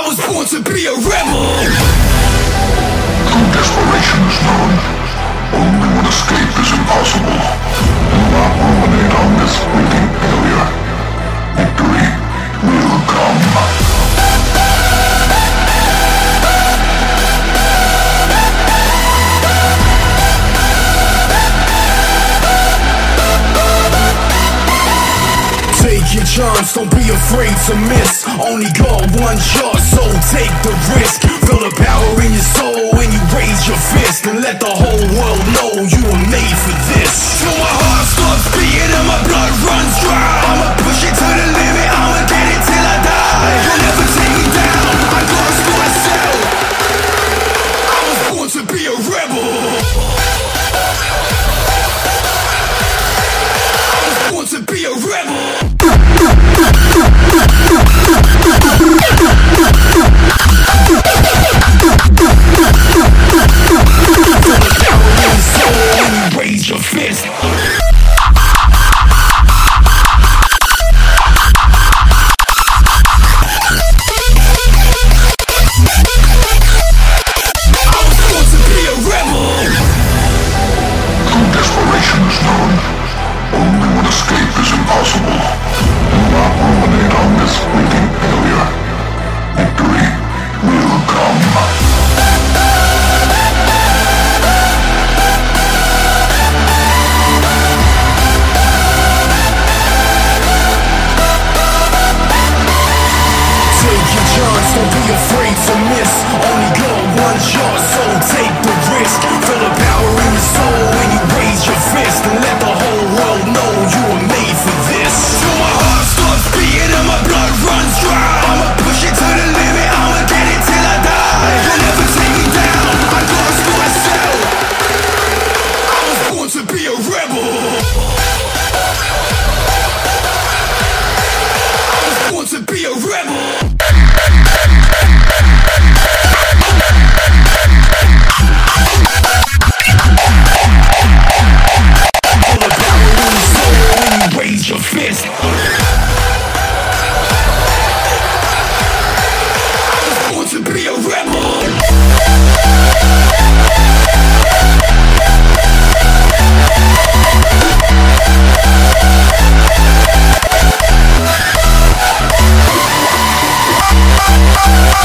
I was born to be a rebel. True desperation is known. Only when escape is impossible. Do not ruminate on this fleeting failure. Victory will come. Take your chance, don't be afraid to miss. Only got one shot, so take the risk. Feel the power in your soul when you raise your fist and let the whole world know you were made for this. Till my heart stops beating and my blood runs dry. I'ma escape is impossible. Do not ruminate on this fleeting failure. Victory will come. Take your chance, don't be afraid to miss.